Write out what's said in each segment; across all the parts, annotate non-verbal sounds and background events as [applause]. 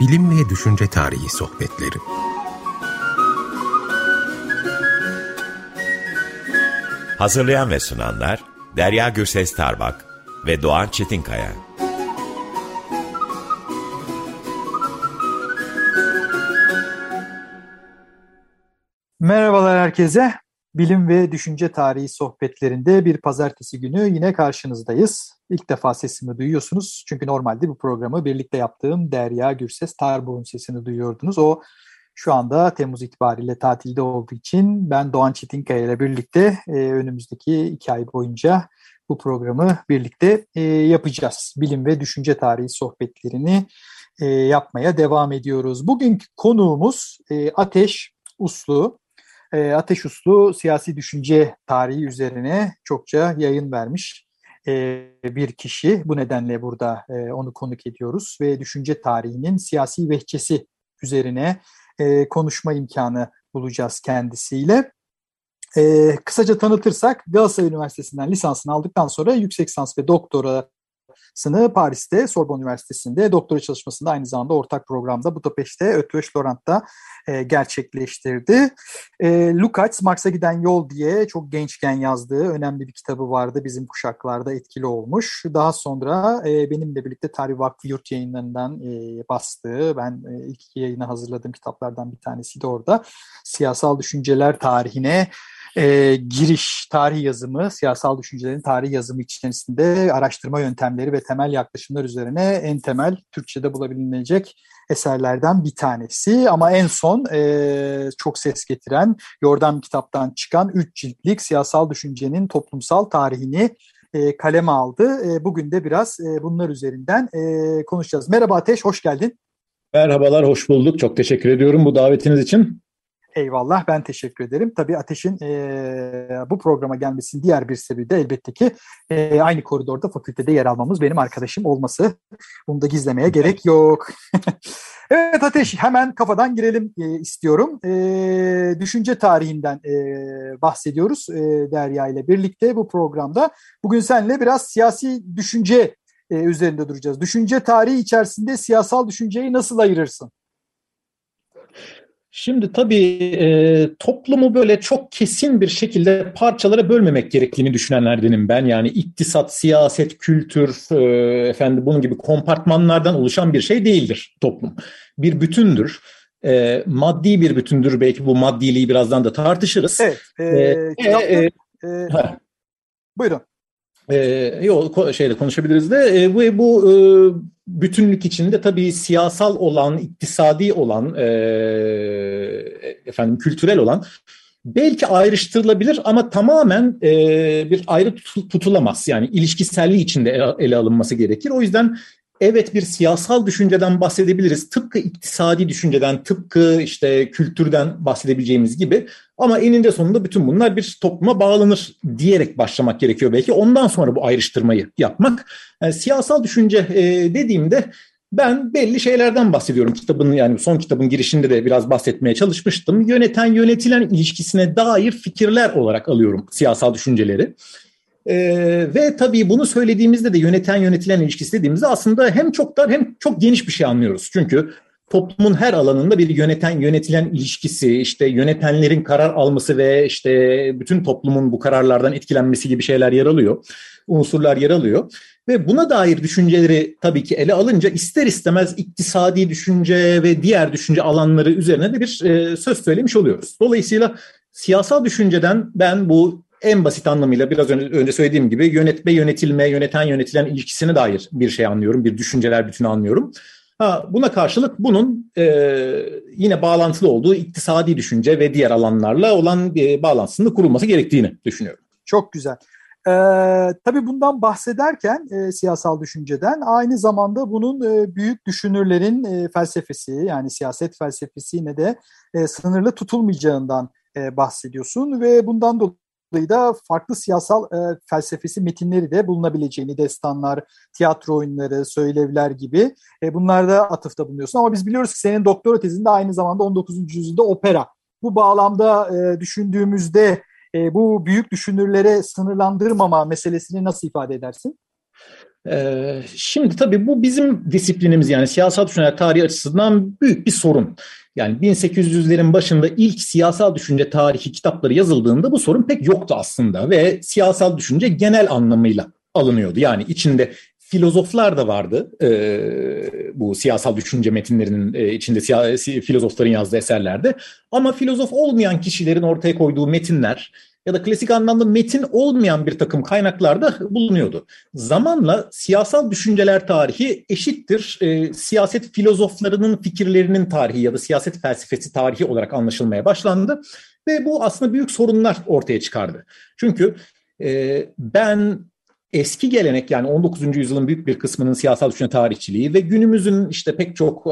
Bilim ve Düşünce Tarihi Sohbetleri Hazırlayan ve sunanlar Derya Gürses Tarbak ve Doğan Çetinkaya. Merhabalar herkese. Bilim ve Düşünce Tarihi sohbetlerinde bir pazartesi günü yine karşınızdayız. İlk defa sesimi duyuyorsunuz. Çünkü normalde bu programı birlikte yaptığım Derya Gürses Tarbuğ'un sesini duyuyordunuz. O şu anda Temmuz itibariyle tatilde olduğu için ben Doğan Çetinkaya ile birlikte e, önümüzdeki iki ay boyunca bu programı birlikte e, yapacağız. Bilim ve Düşünce Tarihi sohbetlerini e, yapmaya devam ediyoruz. Bugünkü konuğumuz e, Ateş Uslu. E, Ateş Uslu siyasi düşünce tarihi üzerine çokça yayın vermiş e, bir kişi. Bu nedenle burada e, onu konuk ediyoruz ve düşünce tarihinin siyasi vehçesi üzerine e, konuşma imkanı bulacağız kendisiyle. E, kısaca tanıtırsak Galatasaray Üniversitesi'nden lisansını aldıktan sonra yüksek lisans ve doktora sını Paris'te Sorbonne Üniversitesi'nde doktora çalışmasında aynı zamanda ortak programda Budapeşte Ötveş Laurent'ta e, gerçekleştirdi. E, Lukács, Marx'a giden yol diye çok gençken yazdığı önemli bir kitabı vardı. Bizim kuşaklarda etkili olmuş. Daha sonra e, benimle birlikte Tarih Vakfı Yurt yayınlarından e, bastığı, ben e, ilk yayını hazırladığım kitaplardan bir tanesi de orada. Siyasal düşünceler tarihine e, giriş, tarih yazımı, siyasal düşüncelerin tarih yazımı içerisinde araştırma yöntemleri ve temel yaklaşımlar üzerine en temel Türkçe'de bulabilecek eserlerden bir tanesi. Ama en son e, çok ses getiren Yordam kitaptan çıkan üç ciltlik siyasal düşüncenin toplumsal tarihini e, kaleme aldı. E, bugün de biraz e, bunlar üzerinden e, konuşacağız. Merhaba Ateş, hoş geldin. Merhabalar, hoş bulduk. Çok teşekkür ediyorum bu davetiniz için. Eyvallah ben teşekkür ederim. Tabii Ateş'in e, bu programa gelmesinin diğer bir sebebi de elbette ki e, aynı koridorda fakültede yer almamız benim arkadaşım olması. Bunu da gizlemeye gerek yok. [laughs] evet Ateş hemen kafadan girelim e, istiyorum. E, düşünce tarihinden e, bahsediyoruz e, Derya ile birlikte bu programda. Bugün seninle biraz siyasi düşünce e, üzerinde duracağız. Düşünce tarihi içerisinde siyasal düşünceyi nasıl ayırırsın? Şimdi tabii e, toplumu böyle çok kesin bir şekilde parçalara bölmemek gerektiğini düşünenlerdenim ben. Yani iktisat, siyaset, kültür, e, efendim bunun gibi kompartmanlardan oluşan bir şey değildir toplum. Bir bütündür. E, maddi bir bütündür. Belki bu maddiliği birazdan da tartışırız. Evet. E, e, kitapta, e, e, buyurun. E, yok şeyle konuşabiliriz de e, bu bu e, bütünlük içinde tabii siyasal olan, iktisadi olan, e, efendim kültürel olan belki ayrıştırılabilir ama tamamen e, bir ayrı tutulamaz. Yani ilişkiselliği içinde ele alınması gerekir. O yüzden evet bir siyasal düşünceden bahsedebiliriz. Tıpkı iktisadi düşünceden, tıpkı işte kültürden bahsedebileceğimiz gibi. Ama eninde sonunda bütün bunlar bir topluma bağlanır diyerek başlamak gerekiyor belki. Ondan sonra bu ayrıştırmayı yapmak. Yani siyasal düşünce e, dediğimde ben belli şeylerden bahsediyorum. Kitabın yani son kitabın girişinde de biraz bahsetmeye çalışmıştım. Yöneten yönetilen ilişkisine dair fikirler olarak alıyorum siyasal düşünceleri. Ee, ve tabii bunu söylediğimizde de yöneten yönetilen ilişkisi dediğimizde aslında hem çok dar hem çok geniş bir şey anlıyoruz. Çünkü toplumun her alanında bir yöneten yönetilen ilişkisi, işte yönetenlerin karar alması ve işte bütün toplumun bu kararlardan etkilenmesi gibi şeyler yer alıyor. Unsurlar yer alıyor. Ve buna dair düşünceleri tabii ki ele alınca ister istemez iktisadi düşünce ve diğer düşünce alanları üzerine de bir e, söz söylemiş oluyoruz. Dolayısıyla siyasal düşünceden ben bu en basit anlamıyla biraz önce, söylediğim gibi yönetme, yönetilme, yöneten, yönetilen ilişkisine dair bir şey anlıyorum. Bir düşünceler bütünü anlıyorum. Ha, buna karşılık bunun e, yine bağlantılı olduğu iktisadi düşünce ve diğer alanlarla olan e, bağlantısının kurulması gerektiğini düşünüyorum. Çok güzel. Ee, tabii bundan bahsederken e, siyasal düşünceden aynı zamanda bunun e, büyük düşünürlerin e, felsefesi yani siyaset felsefesi yine de e, sınırlı tutulmayacağından e, bahsediyorsun ve bundan dolayı da farklı siyasal e, felsefesi metinleri de bulunabileceğini, destanlar, tiyatro oyunları, söylevler gibi e, bunlarda atıfta bulunuyorsun. Ama biz biliyoruz ki senin doktora tezinde aynı zamanda 19. yüzyılda opera. Bu bağlamda e, düşündüğümüzde e, bu büyük düşünürlere sınırlandırmama meselesini nasıl ifade edersin? Ee, şimdi tabii bu bizim disiplinimiz yani siyasal düşünceler tarihi açısından büyük bir sorun. Yani 1800'lerin başında ilk siyasal düşünce tarihi kitapları yazıldığında bu sorun pek yoktu aslında ve siyasal düşünce genel anlamıyla alınıyordu. Yani içinde filozoflar da vardı e, bu siyasal düşünce metinlerinin e, içinde siyasi filozofların yazdığı eserlerde. Ama filozof olmayan kişilerin ortaya koyduğu metinler ya da klasik anlamda metin olmayan bir takım kaynaklarda bulunuyordu. Zamanla siyasal düşünceler tarihi eşittir e, siyaset filozoflarının fikirlerinin tarihi ya da siyaset felsefesi tarihi olarak anlaşılmaya başlandı. Ve bu aslında büyük sorunlar ortaya çıkardı. Çünkü e, ben eski gelenek yani 19. yüzyılın büyük bir kısmının siyasal düşünce tarihçiliği ve günümüzün işte pek çok e,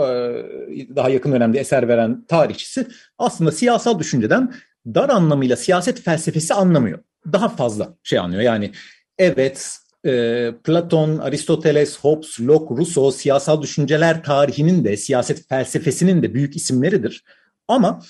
daha yakın dönemde eser veren tarihçisi aslında siyasal düşünceden dar anlamıyla siyaset felsefesi anlamıyor. Daha fazla şey anlıyor. Yani evet e, Platon, Aristoteles, Hobbes, Locke, Rousseau siyasal düşünceler tarihinin de siyaset felsefesinin de büyük isimleridir. Ama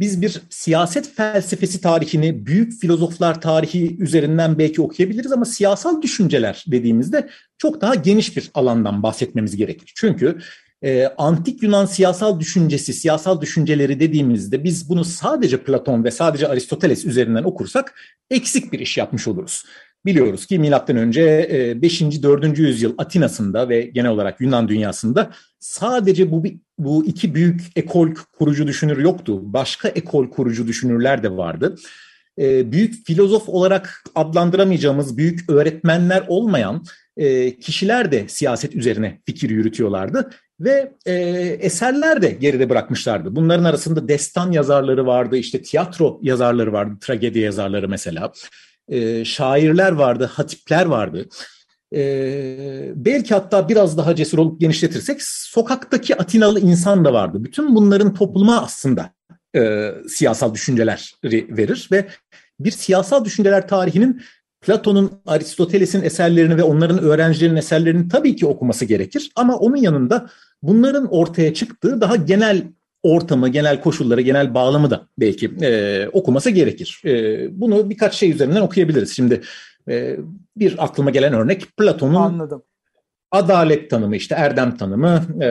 biz bir siyaset felsefesi tarihini büyük filozoflar tarihi üzerinden belki okuyabiliriz ama siyasal düşünceler dediğimizde çok daha geniş bir alandan bahsetmemiz gerekir. Çünkü e, antik Yunan siyasal düşüncesi, siyasal düşünceleri dediğimizde biz bunu sadece Platon ve sadece Aristoteles üzerinden okursak eksik bir iş yapmış oluruz. Biliyoruz ki milattan önce 5. 4. yüzyıl Atina'sında ve genel olarak Yunan dünyasında sadece bu bu iki büyük ekol kurucu düşünür yoktu. Başka ekol kurucu düşünürler de vardı. E, büyük filozof olarak adlandıramayacağımız büyük öğretmenler olmayan e, kişiler de siyaset üzerine fikir yürütüyorlardı ve e, eserler de geride bırakmışlardı. Bunların arasında destan yazarları vardı, işte tiyatro yazarları vardı, tragedi yazarları mesela. E, şairler vardı, hatipler vardı. E, belki hatta biraz daha cesur olup genişletirsek sokaktaki Atinalı insan da vardı. Bütün bunların topluma aslında e, siyasal düşünceler verir ve bir siyasal düşünceler tarihinin Platon'un, Aristoteles'in eserlerini ve onların öğrencilerinin eserlerini tabii ki okuması gerekir. Ama onun yanında bunların ortaya çıktığı daha genel ortamı, genel koşulları, genel bağlamı da belki e, okuması gerekir. E, bunu birkaç şey üzerinden okuyabiliriz. Şimdi e, bir aklıma gelen örnek Platon'un Anladım. adalet tanımı, işte erdem tanımı, e,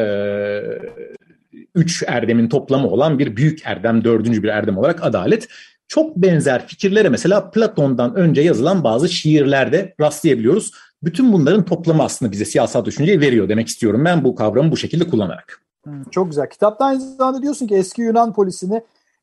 üç erdemin toplamı olan bir büyük erdem, dördüncü bir erdem olarak adalet. Çok benzer fikirlere mesela Platon'dan önce yazılan bazı şiirlerde rastlayabiliyoruz. Bütün bunların toplamı aslında bize siyasal düşünceyi veriyor demek istiyorum ben bu kavramı bu şekilde kullanarak. Çok güzel. Kitapta aynı zamanda diyorsun ki eski Yunan polisini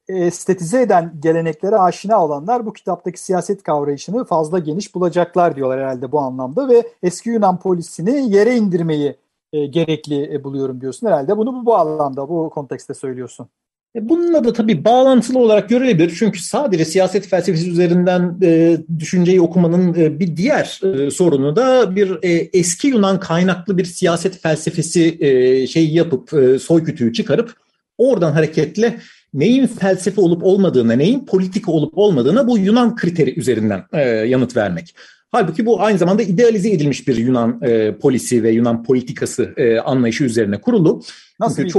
estetize eden geleneklere aşina olanlar bu kitaptaki siyaset kavrayışını fazla geniş bulacaklar diyorlar herhalde bu anlamda ve eski Yunan polisini yere indirmeyi e, gerekli e, buluyorum diyorsun. Herhalde bunu bu, bu anlamda, bu kontekste söylüyorsun. E, bununla da tabii bağlantılı olarak görülebilir. Çünkü sadece siyaset felsefesi üzerinden e, düşünceyi okumanın e, bir diğer e, sorunu da bir e, eski Yunan kaynaklı bir siyaset felsefesi e, şey yapıp e, soykütüğü çıkarıp oradan hareketle neyin felsefe olup olmadığına, neyin politika olup olmadığına bu Yunan kriteri üzerinden e, yanıt vermek. Halbuki bu aynı zamanda idealize edilmiş bir Yunan e, polisi ve Yunan politikası e, anlayışı üzerine kurulu. Nasıl Çünkü bir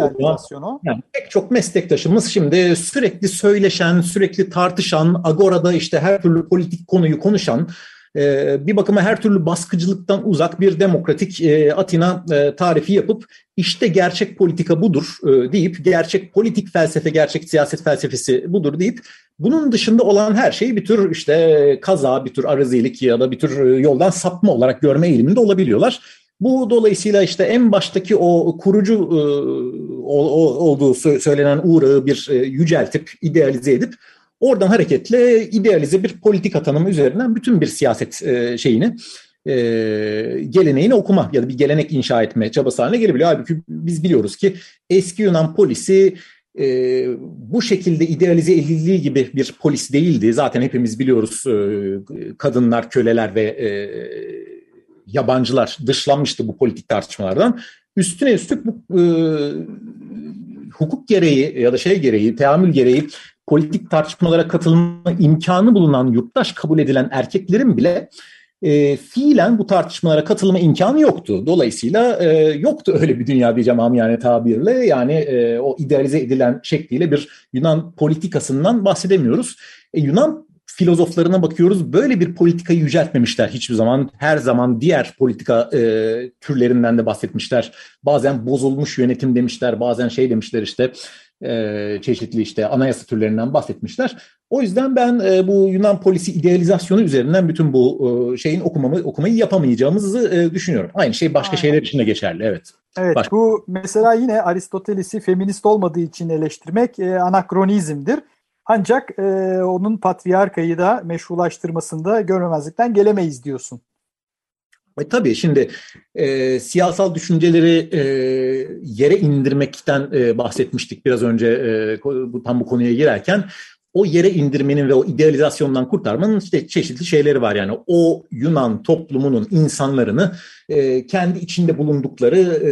o? Yani pek çok meslektaşımız şimdi sürekli söyleşen, sürekli tartışan, agorada işte her türlü politik konuyu konuşan, e, bir bakıma her türlü baskıcılıktan uzak bir demokratik e, Atina e, tarifi yapıp işte gerçek politika budur deyip gerçek politik felsefe, gerçek siyaset felsefesi budur deyip bunun dışında olan her şeyi bir tür işte kaza, bir tür arazilik ya da bir tür yoldan sapma olarak görme eğiliminde olabiliyorlar. Bu dolayısıyla işte en baştaki o kurucu e, olduğu söylenen uğrağı bir e, yüceltip, idealize edip oradan hareketle idealize bir politika tanımı üzerinden bütün bir siyaset e, şeyini geleneğini okuma ya da bir gelenek inşa etme çabası haline gelebiliyor. Halbuki biz biliyoruz ki eski Yunan polisi e, bu şekilde idealize edildiği gibi bir polis değildi. Zaten hepimiz biliyoruz e, kadınlar, köleler ve e, yabancılar dışlanmıştı bu politik tartışmalardan. Üstüne üstlük bu e, hukuk gereği ya da şey gereği, teamül gereği politik tartışmalara katılma imkanı bulunan yurttaş kabul edilen erkeklerin bile e, fiilen bu tartışmalara katılma imkanı yoktu. Dolayısıyla e, yoktu öyle bir dünya diyeceğim yani tabirle. Yani e, o idealize edilen şekliyle bir Yunan politikasından bahsedemiyoruz. E, Yunan filozoflarına bakıyoruz. Böyle bir politikayı yüceltmemişler hiçbir zaman. Her zaman diğer politika e, türlerinden de bahsetmişler. Bazen bozulmuş yönetim demişler, bazen şey demişler işte e, çeşitli işte anayasa türlerinden bahsetmişler. O yüzden ben e, bu Yunan polisi idealizasyonu üzerinden bütün bu e, şeyin okumamı okumayı yapamayacağımızı e, düşünüyorum. Aynı şey başka Aynen. şeyler için de geçerli. Evet. Evet başka. bu mesela yine Aristoteles'i feminist olmadığı için eleştirmek e, anakronizmdir. Ancak e, onun patriarkayı da meşrulaştırmasında görmemezlikten gelemeyiz diyorsun. E, tabii şimdi e, siyasal düşünceleri e, yere indirmekten e, bahsetmiştik biraz önce e, tam bu konuya girerken. O yere indirmenin ve o idealizasyondan kurtarmanın işte çeşitli şeyleri var yani o Yunan toplumunun insanlarını e, kendi içinde bulundukları e,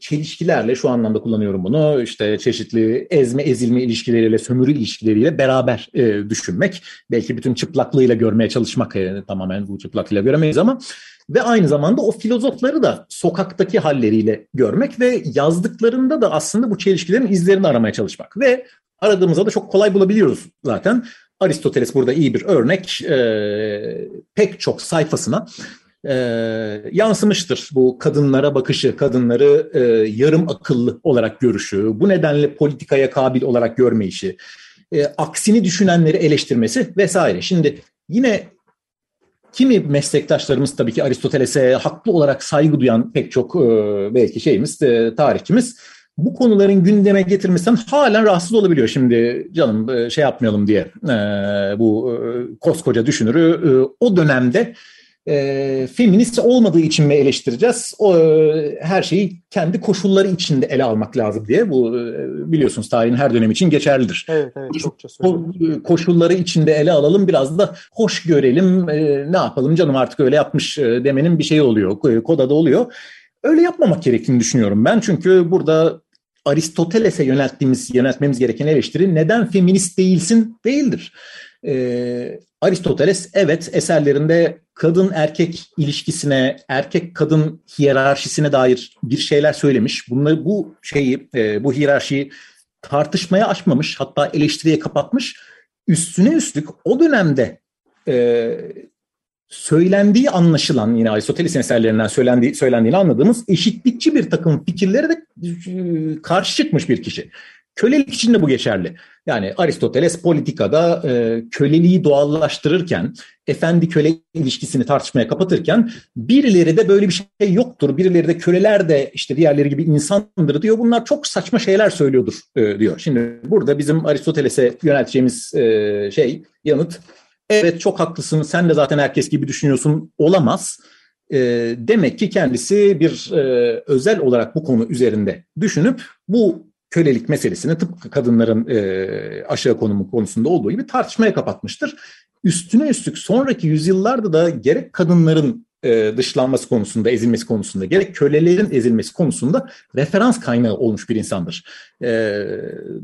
çelişkilerle şu anlamda kullanıyorum bunu işte çeşitli ezme ezilme ilişkileriyle sömürü ilişkileriyle beraber e, düşünmek belki bütün çıplaklığıyla görmeye çalışmak e, tamamen bu çıplaklığıyla göremeyiz ama ve aynı zamanda o filozofları da sokaktaki halleriyle görmek ve yazdıklarında da aslında bu çelişkilerin izlerini aramaya çalışmak ve aradığımızda da çok kolay bulabiliyoruz zaten. Aristoteles burada iyi bir örnek. E, pek çok sayfasına e, yansımıştır bu kadınlara bakışı, kadınları e, yarım akıllı olarak görüşü, bu nedenle politikaya kabil olarak görmeyişi, e, aksini düşünenleri eleştirmesi vesaire. Şimdi yine Kimi meslektaşlarımız tabii ki Aristoteles'e haklı olarak saygı duyan pek çok e, belki şeyimiz, e, tarihçimiz bu konuların gündeme getirmesinden halen rahatsız olabiliyor. Şimdi canım e, şey yapmayalım diye bu koskoca düşünürü o dönemde e, feminist olmadığı için mi eleştireceğiz? O, e, her şeyi kendi koşulları içinde ele almak lazım diye. Bu e, biliyorsunuz tarihin her dönemi için geçerlidir. Evet, evet çokça söylüyorum. Koşulları içinde ele alalım biraz da hoş görelim e, ne yapalım canım artık öyle yapmış e, demenin bir şeyi oluyor. Kodada oluyor. Öyle yapmamak gerektiğini düşünüyorum ben. Çünkü burada Aristoteles'e yönelttiğimiz, yöneltmemiz gereken eleştiri neden feminist değilsin değildir. Ee, Aristoteles evet eserlerinde kadın erkek ilişkisine, erkek kadın hiyerarşisine dair bir şeyler söylemiş. Bunları bu şeyi, e, bu hiyerarşiyi tartışmaya açmamış, hatta eleştiriye kapatmış. Üstüne üstlük o dönemde e, söylendiği anlaşılan yine Aristoteles'in eserlerinden söylendiği, söylendiğini anladığımız eşitlikçi bir takım fikirlere de e, karşı çıkmış bir kişi. Kölelik için de bu geçerli. Yani Aristoteles politikada e, köleliği doğallaştırırken, efendi köle ilişkisini tartışmaya kapatırken birileri de böyle bir şey yoktur. Birileri de köleler de işte diğerleri gibi insandır diyor. Bunlar çok saçma şeyler söylüyordur e, diyor. Şimdi burada bizim Aristoteles'e yönelteceğimiz e, şey, yanıt evet çok haklısın sen de zaten herkes gibi düşünüyorsun olamaz. E, demek ki kendisi bir e, özel olarak bu konu üzerinde düşünüp bu kölelik meselesini tıpkı kadınların e, aşağı konumu konusunda olduğu gibi tartışmaya kapatmıştır. Üstüne üstlük sonraki yüzyıllarda da gerek kadınların e, dışlanması konusunda, ezilmesi konusunda, gerek kölelerin ezilmesi konusunda referans kaynağı olmuş bir insandır. E,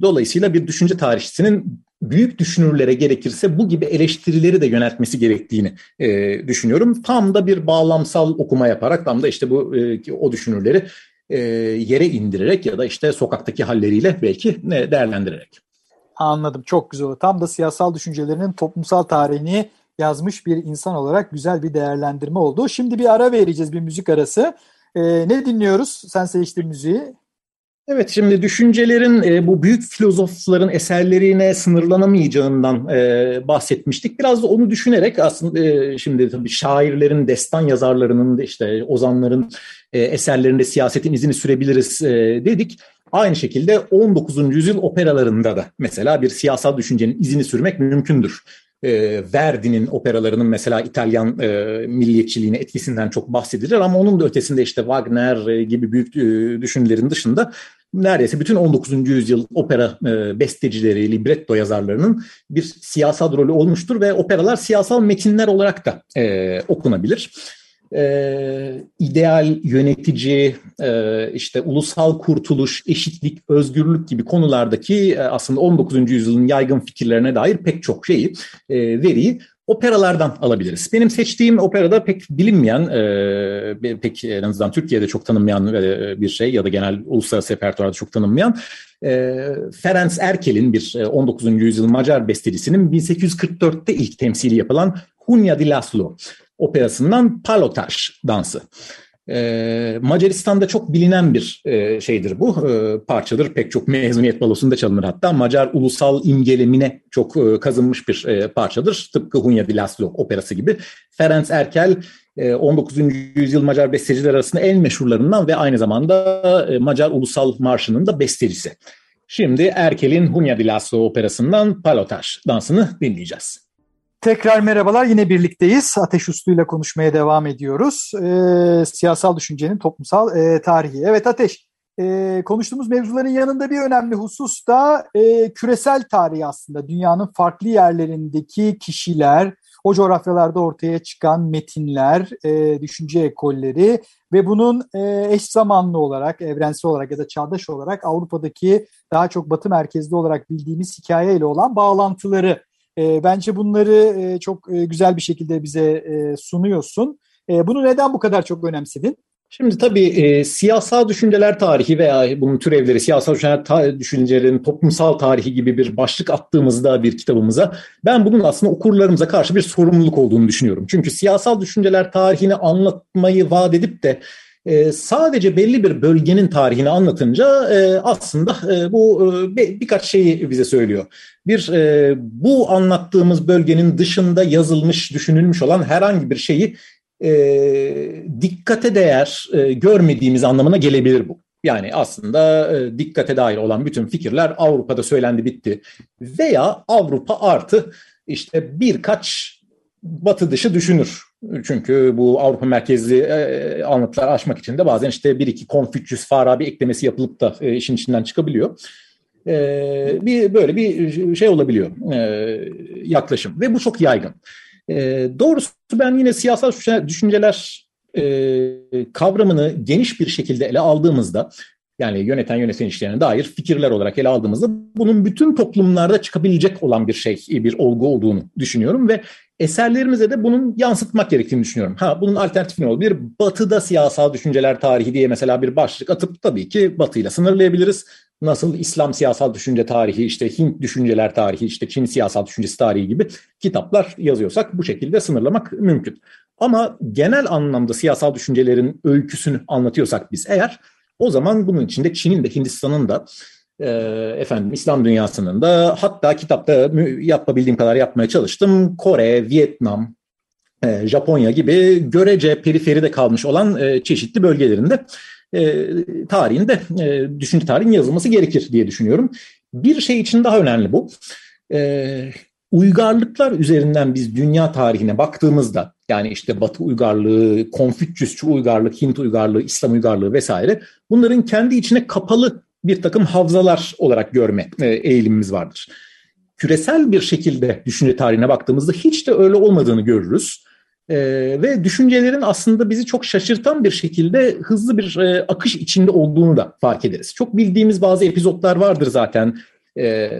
dolayısıyla bir düşünce tarihçisinin büyük düşünürlere gerekirse bu gibi eleştirileri de yöneltmesi gerektiğini e, düşünüyorum. Tam da bir bağlamsal okuma yaparak tam da işte bu e, o düşünürleri e, yere indirerek ya da işte sokaktaki halleriyle belki ne değerlendirerek. Anladım. Çok güzel. Tam da siyasal düşüncelerinin toplumsal tarihini yazmış bir insan olarak güzel bir değerlendirme oldu. Şimdi bir ara vereceğiz, bir müzik arası. Ee, ne dinliyoruz? Sen seçtin müziği. Evet şimdi düşüncelerin e, bu büyük filozofların eserlerine sınırlanamayacağından e, bahsetmiştik. Biraz da onu düşünerek aslında e, şimdi tabii şairlerin, destan yazarlarının işte ozanların e, eserlerinde siyasetin izini sürebiliriz e, dedik. Aynı şekilde 19. yüzyıl operalarında da mesela bir siyasal düşüncenin izini sürmek mümkündür. E, Verdi'nin operalarının mesela İtalyan e, milliyetçiliğine etkisinden çok bahsedilir ama onun da ötesinde işte Wagner e, gibi büyük e, düşünürlerin dışında neredeyse bütün 19. yüzyıl opera e, bestecileri, libretto yazarlarının bir siyasal rolü olmuştur ve operalar siyasal metinler olarak da e, okunabilir e, ideal yönetici, e, işte ulusal kurtuluş, eşitlik, özgürlük gibi konulardaki e, aslında 19. yüzyılın yaygın fikirlerine dair pek çok şeyi, e, veriyi operalardan alabiliriz. Benim seçtiğim operada pek bilinmeyen, e, pek en azından Türkiye'de çok tanınmayan e, bir şey ya da genel uluslararası repertuarda çok tanınmayan e, Ferenc Erkel'in bir 19. E, yüzyıl Macar bestecisinin 1844'te ilk temsili yapılan Hunya di Laszlo operasından Palotaj dansı. Ee, Macaristan'da çok bilinen bir e, şeydir bu e, parçadır. Pek çok mezuniyet balosunda çalınır hatta. Macar ulusal imgelemine çok e, kazınmış bir e, parçadır. Tıpkı Hunya di operası gibi. Ferenc Erkel 19. E, yüzyıl Macar besteciler arasında en meşhurlarından ve aynı zamanda e, Macar Ulusal Marşı'nın da bestecisi. Şimdi Erkel'in Hunya di operasından Palotaj dansını dinleyeceğiz. Tekrar merhabalar, yine birlikteyiz. Ateş Uslu'yla konuşmaya devam ediyoruz. E, siyasal düşüncenin toplumsal e, tarihi. Evet Ateş, e, konuştuğumuz mevzuların yanında bir önemli husus da e, küresel tarihi aslında. Dünyanın farklı yerlerindeki kişiler, o coğrafyalarda ortaya çıkan metinler, e, düşünce ekolleri ve bunun e, eş zamanlı olarak, evrensel olarak ya da çağdaş olarak Avrupa'daki daha çok batı merkezli olarak bildiğimiz hikayeyle olan bağlantıları e, bence bunları e, çok e, güzel bir şekilde bize e, sunuyorsun. E, bunu neden bu kadar çok önemsedin? Şimdi tabii e, siyasal düşünceler tarihi veya bunun türevleri siyasal düşünceler ta- düşüncelerin toplumsal tarihi gibi bir başlık attığımızda bir kitabımıza ben bunun aslında okurlarımıza karşı bir sorumluluk olduğunu düşünüyorum. Çünkü siyasal düşünceler tarihini anlatmayı vaat edip de e, sadece belli bir bölgenin tarihini anlatınca e, aslında e, bu e, birkaç şeyi bize söylüyor. Bir, bu anlattığımız bölgenin dışında yazılmış, düşünülmüş olan herhangi bir şeyi dikkate değer görmediğimiz anlamına gelebilir bu. Yani aslında dikkate dair olan bütün fikirler Avrupa'da söylendi bitti. Veya Avrupa artı işte birkaç batı dışı düşünür. Çünkü bu Avrupa merkezli e, anlatılar aşmak için de bazen işte bir iki Konfüçyüs Farabi eklemesi yapılıp da e, işin içinden çıkabiliyor. E, bir böyle bir şey olabiliyor e, yaklaşım ve bu çok yaygın. Doğrusu ben yine siyasal düşünceler kavramını geniş bir şekilde ele aldığımızda yani yöneten yöneten işlerine dair fikirler olarak ele aldığımızda bunun bütün toplumlarda çıkabilecek olan bir şey, bir olgu olduğunu düşünüyorum ve eserlerimize de bunun yansıtmak gerektiğini düşünüyorum. Ha bunun alternatifi ne olabilir? Batı'da siyasal düşünceler tarihi diye mesela bir başlık atıp tabii ki Batı'yla sınırlayabiliriz. Nasıl İslam siyasal düşünce tarihi, işte Hint düşünceler tarihi, işte Çin siyasal düşüncesi tarihi gibi kitaplar yazıyorsak bu şekilde sınırlamak mümkün. Ama genel anlamda siyasal düşüncelerin öyküsünü anlatıyorsak biz eğer o zaman bunun içinde Çin'in de Hindistan'ın da e, efendim İslam dünyasının da hatta kitapta yapabildiğim kadar yapmaya çalıştım. Kore, Vietnam, e, Japonya gibi görece periferide kalmış olan e, çeşitli bölgelerinde e, tarihinde düşünce tarihin yazılması gerekir diye düşünüyorum. Bir şey için daha önemli bu. Uygarlıklar üzerinden biz dünya tarihine baktığımızda yani işte Batı uygarlığı, Konfüçyüsçü uygarlık, Hint uygarlığı, İslam uygarlığı vesaire bunların kendi içine kapalı bir takım havzalar olarak görme e, eğilimimiz vardır. Küresel bir şekilde düşünce tarihine baktığımızda hiç de öyle olmadığını görürüz. Ee, ve düşüncelerin aslında bizi çok şaşırtan bir şekilde hızlı bir e, akış içinde olduğunu da fark ederiz. Çok bildiğimiz bazı epizotlar vardır zaten. Ee,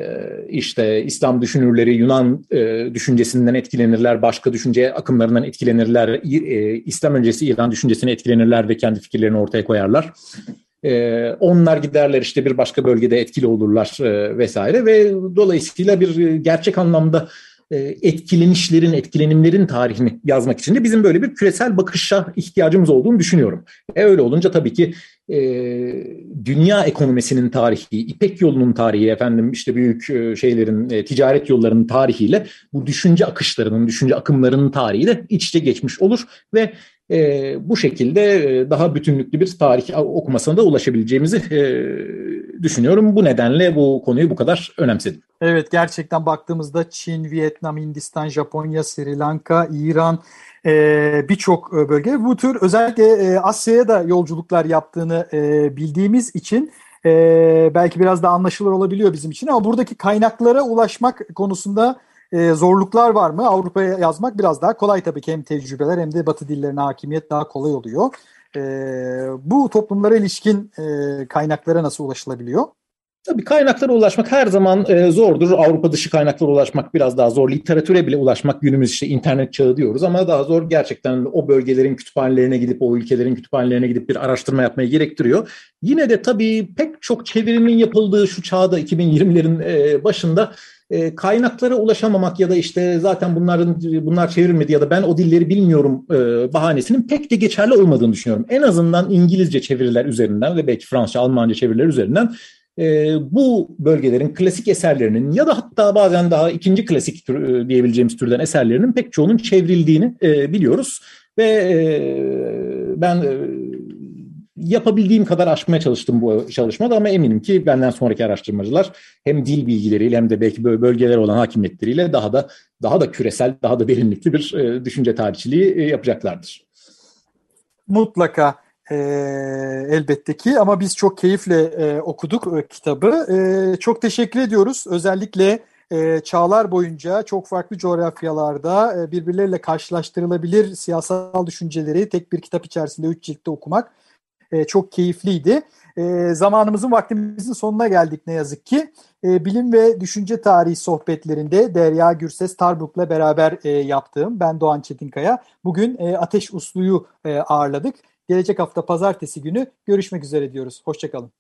işte İslam düşünürleri Yunan e, düşüncesinden etkilenirler, başka düşünce akımlarından etkilenirler, e, İslam öncesi İran düşüncesine etkilenirler ve kendi fikirlerini ortaya koyarlar. E, onlar giderler işte bir başka bölgede etkili olurlar e, vesaire ve dolayısıyla bir gerçek anlamda e, etkilenişlerin, etkilenimlerin tarihini yazmak için de bizim böyle bir küresel bakışa ihtiyacımız olduğunu düşünüyorum. E öyle olunca tabii ki e, dünya ekonomisinin tarihi, İpek yolunun tarihi, efendim işte büyük e, şeylerin, e, ticaret yollarının tarihiyle bu düşünce akışlarının, düşünce akımlarının tarihi de iç içe geçmiş olur ve e, bu şekilde e, daha bütünlüklü bir tarih okumasına da ulaşabileceğimizi e, düşünüyorum. Bu nedenle bu konuyu bu kadar önemsedim. Evet gerçekten baktığımızda Çin, Vietnam, Hindistan, Japonya, Sri Lanka, İran e, birçok bölge bu tür özellikle e, Asya'ya da yolculuklar yaptığını bildiğimiz için belki biraz da anlaşılır olabiliyor bizim için ama buradaki kaynaklara ulaşmak konusunda e, zorluklar var mı? Avrupa'ya yazmak biraz daha kolay tabii ki hem tecrübeler hem de batı dillerine hakimiyet daha kolay oluyor. E, bu toplumlara ilişkin e, kaynaklara nasıl ulaşılabiliyor? Tabii kaynaklara ulaşmak her zaman e, zordur. Avrupa dışı kaynaklara ulaşmak biraz daha zor. Literatüre bile ulaşmak günümüz işte internet çağı diyoruz ama daha zor gerçekten o bölgelerin kütüphanelerine gidip o ülkelerin kütüphanelerine gidip bir araştırma yapmayı gerektiriyor. Yine de tabii pek çok çevirinin yapıldığı şu çağda 2020'lerin e, başında e, kaynaklara ulaşamamak ya da işte zaten bunların bunlar çevrilmedi ya da ben o dilleri bilmiyorum e, bahanesinin pek de geçerli olmadığını düşünüyorum. En azından İngilizce çeviriler üzerinden ve belki Fransızca, Almanca çeviriler üzerinden e, bu bölgelerin klasik eserlerinin ya da hatta bazen daha ikinci klasik tür, e, diyebileceğimiz türden eserlerinin pek çoğunun çevrildiğini biliyoruz. Ve ben yapabildiğim kadar aşmaya çalıştım bu çalışmada ama eminim ki benden sonraki araştırmacılar hem dil bilgileriyle hem de belki bölgeler olan hakimiyetleriyle daha da daha da küresel, daha da derinlikli bir e, düşünce tarihçiliği e, yapacaklardır. Mutlaka e, elbette ki ama biz çok keyifle e, okuduk e, kitabı. E, çok teşekkür ediyoruz. Özellikle e, çağlar boyunca çok farklı coğrafyalarda e, birbirleriyle karşılaştırılabilir siyasal düşünceleri tek bir kitap içerisinde üç ciltte okumak e, çok keyifliydi. E, zamanımızın vaktimizin sonuna geldik ne yazık ki. E, bilim ve düşünce tarihi sohbetlerinde Derya Gürses Tarbuk'la beraber e, yaptığım ben Doğan Çetinkaya. Bugün e, Ateş Uslu'yu e, ağırladık. Gelecek hafta pazartesi günü görüşmek üzere diyoruz. Hoşçakalın.